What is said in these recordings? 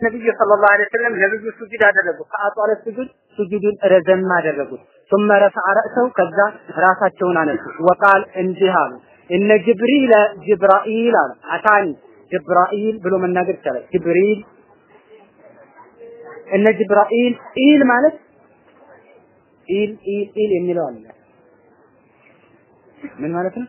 ነብዩ ሰለላሁ ዐለይሂ ወሰለም ነብዩ ሱጁድ አደረጉ። ከአጧለ ሱጁድ ሱጁዱን ረዘም አደረጉት። ثم رفع رأسه ከዛ ራሳቸውን አነሱ ወቃል እንዲህ አሉ እነ ጅብሪል ጅብራኢል አሉ አታኒ ጅብራኢል ብሎ መናገር ይቻላል። ጅብሪል እነ ጅብራኢል ኢል ማለት ኢል ኢል ኢል የሚለው አለ። ምን ማለት ነው?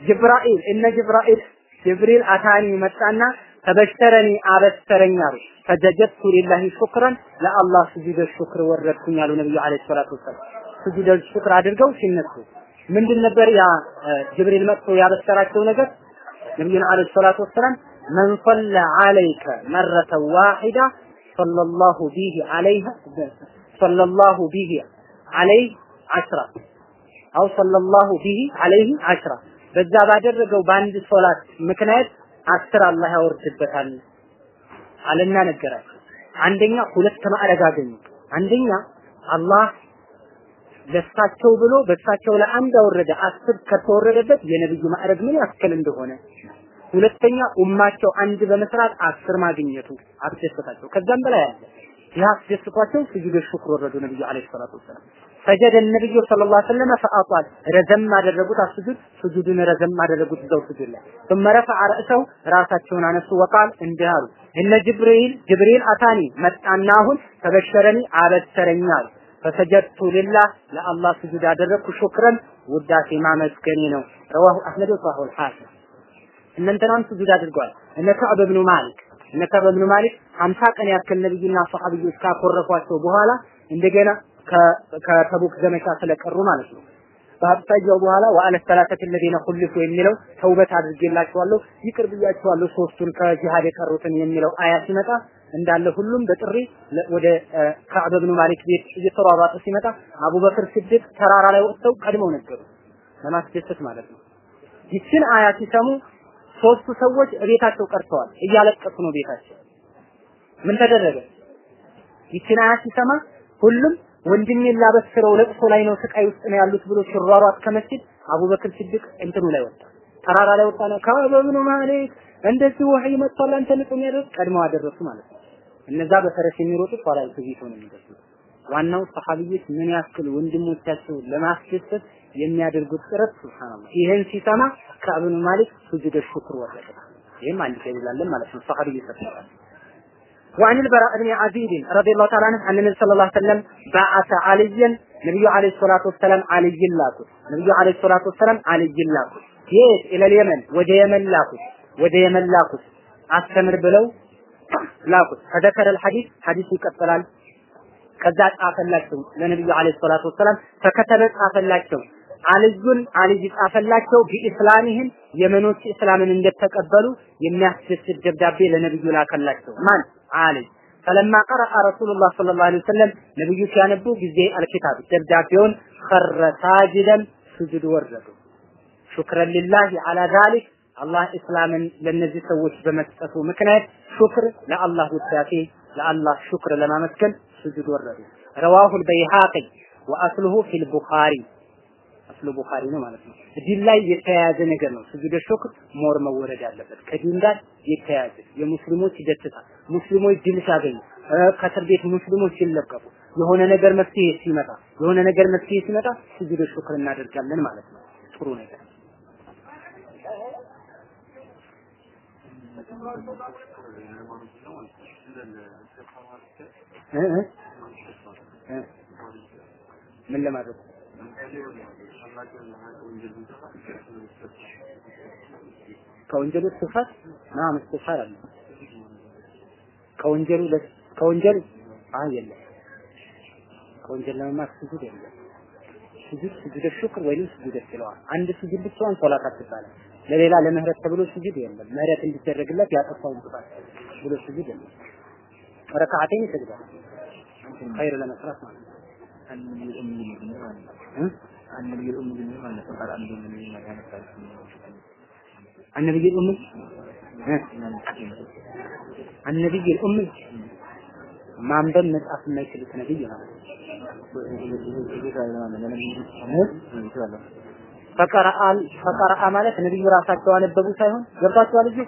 ጅብራኢል እነ ጅብራኢል ጅብሪል አታኒ መጣና ተበሸረኒ አበሰረኝ አሉ። فسجدت لله شكرا ለአላህ ስጁደ ሹክር ወረድኩኝ አሉ ነብዩ عليه الصلاة والسلام። ስጁደ ሹክር አድርገው ሲነሱ ምንድን ነበር ያ ጅብሪል መጥቶ ያበሰራቸው ነገር? ነብዩን عليه الصلاة والسلام من صلى عليك مرة واحدة صلى الله بها عليه صلى الله بها አለይህ አሽራ አው ሰለላሁ ቢሂ አለይህ አሽራ በዛ ባደረገው በአንድ ሶላት ምክንያት አስር አላህ ያወርድበታል አለና ነገራቸው። አንደኛ ሁለት ማዕረግ አገኙ። አንደኛ አላህ ለሳቸው ብሎ በሳቸው ላይ አንድ አወረደ። አስር ከተወረደበት የነብዩ ማዕረግ ምን ያክል እንደሆነ፣ ሁለተኛ ኡማቸው አንድ በመስራት አስር ማግኘቱ አስደሰታቸው። ከዛም በላይ አለ። ይህ አስደስቷቸው ስጁድ ሽክር ወረዱ ነብዩ አለይሂ ሰላቱ ወሰላም። ሰጀደ ነብዩ ሰለላሁ ዐለይሂ ወሰለም ፈአጧል ረዘም አደረጉት አስጁድ ስጁድን ረዘም አደረጉት እዛው ስጁድ ላይ ثم رفع رأسه ራሳቸውን አነሱ ወቃል እንዲህ አሉ እነ ጅብሪል ጅብሪል አታኒ መጣና አሁን ተበሸረኒ አበሰረኝ አሉ ፈሰጀድቱ ሊላህ ለአላህ ስጁድ አደረግኩ ሹክረን ውዳሴ ማመስገኔ ነው ረዋሁ አህመድ ወሳሁ አልሐኪም እነንተናም ስጁድ አድርገዋል እነ ከዕብ ብኑ ማሊክ እነ ከዕብ ብኑ ማሊክ 50 ቀን ያክል ነብዩና ሰሃቢዎች ካኮረፏቸው በኋላ እንደገና ከተቡክ ዘመቻ ስለቀሩ ማለት ነው። በሀብታየው በኋላ ወአለ ሰላተት الذين خلفوا የሚለው ተውበት አድርጌላቸዋለሁ ይቅር ብያቸዋለሁ ሶስቱን ከጂሃድ የቀሩትን የሚለው አያ ሲመጣ እንዳለ ሁሉም በጥሪ ወደ ከዕብ ብኑ ማሊክ ቤት እየተሯሯጠ ሲመጣ አቡበክር ሲድቅ ተራራ ላይ ወጥተው ቀድመው ነገሩ ለማስደሰት ማለት ነው። ይችን አያ ሲሰሙ ሶስቱ ሰዎች ቤታቸው ቀርተዋል። እያለቀሱ ነው ቤታቸው። ምን ተደረገ? ይችን ሲሰማ ሁሉም ወንድሜን ላበስረው ለቅሶ ላይ ነው ስቃይ ውስጥ ነው ያሉት ብሎ ሲሯሯጥ ከመስጊድ አቡበክር ሲድቅ እንትኑ ላይ ወጣ። ተራራ ላይ ወጣ ነው ከበብኑ ማሊክ እንደዚህ ወህይ መጥቷል አንተ ንጹህ ያደርግ ቀድመው አደረሱ ማለት ነው። እነዛ በፈረስ የሚሮጡት ኋላ ትዕቢት ነው የሚደርሱት ዋናው ሰሃቢዎች ምን ያክል ወንድሞቻቸው ለማስደሰት የሚያደርጉት ጥረት? ሱብሃንአላህ። ይሄን ሲሰማ ከአብኑ ማሊክ ሱጁድ ሽክር ወረደ። ይሄም አንድ ላይ ይላለን ማለት ነው። ሰሃቢይ ተሰራ وعن البراء بن عزيز رضي الله تعالى عنه أن النبي صلى الله عليه وسلم بعث عليا نبي عليه الصلاة والسلام علي لاكت نبي عليه الصلاة والسلام علي لاكت يس إلى اليمن وجه يمن لاكت وجه يمن لاكت أستمر بلو لاكت فذكر الحديث حديث يكفلال ከዛ ጻፈላቸው ለነብዩ አለይሂ ሰላቱ ወሰላም ፈከተበ ጻፈላቸው አልዩን አልይ ጻፈላቸው ቢኢስላሚህም የመኖች እስላምን እንደተቀበሉ የሚያስደስት ደብዳቤ ለነብዩ ላከላቸው ማን አልይ ፈለማ ቀረአ ረሱሉላህ ሰለላሁ ዐለይሂ ወሰለም ነብዩ ሲያነቡ ጊዜ አልኪታብ ደብዳቤውን ኸረ ሳጅደን ስጁድ ወረዱ ሹክረን ሊላህ አላ ዛሊክ አላህ እስላምን ለነዚህ ሰዎች በመስጠቱ ምክንያት ሹክር ለአላህ ውዳሴ ለአላህ ሹክር ለማመስገን ስጁድ ወረዱ رواه البيهقي وأصله في البخاري አስሉ ቡኻሪ ነው ማለት ነው። ዲን ላይ የተያያዘ ነገር ነው። ስጁድ ሹክር ሞር መወረድ አለበት። ከዲን ጋር የተያያዘ የሙስሊሞች ደስታ፣ ሙስሊሞች ድል ሲያገኙ፣ ከእስር ቤት ሙስሊሞች ሲለቀቁ፣ የሆነ ነገር መፍትሄ ሲመጣ የሆነ ነገር መፍትሄ ሲመጣ ስጁድ ሹክር እናደርጋለን ማለት ነው። ጥሩ ነገር ምን ለማድረግ ከወንጀሉ ስፋት ናም እስትግፋር አለ። ከወንጀሉ ከወንጀሉ አይ የለም። ከወንጀል ለመማር ስጁድ የለም። ስጁድ ስጁድ ሹክር ወይንም ስጁድ ይለዋል አንድ ስጁድ ብቻዋን ሶላት አትባልም። ለሌላ ለምህረት ተብሎ ስጁድ የለም። ምህረት እንዲደረግለት ያጠፋውን ጥፋት ብሎ ስጁድ የለም። ركعتين ይሰግዳል። ኸይር ለመስራት ማለት ነው النبي الأم بالنعمة أن فقال أن النبي ما كان النبي الأمي النبي الأمي ማንበብ መጻፍ የማይችሉት ነብይ ማለት ነው። ፈቀረአል ፈቀረአ ማለት ነብዩ ራሳቸው አነበቡ ሳይሆን ገብታችኋል እዚህ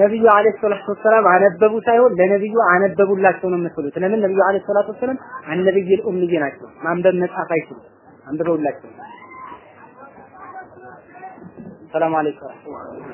ነብዩ አለይሂ ሰላቱ ወሰላም አነበቡ ሳይሆን ለነብዩ አነበቡላቸው ነው የምትሉት። ለምን ነብዩ አለይሂ ሰላቱ ወሰላም አንነብይ ኡምይ ናቸው። ማንበብ መጻፍ አይችሉም። አንብበውላቸው። ሰላም አለይኩም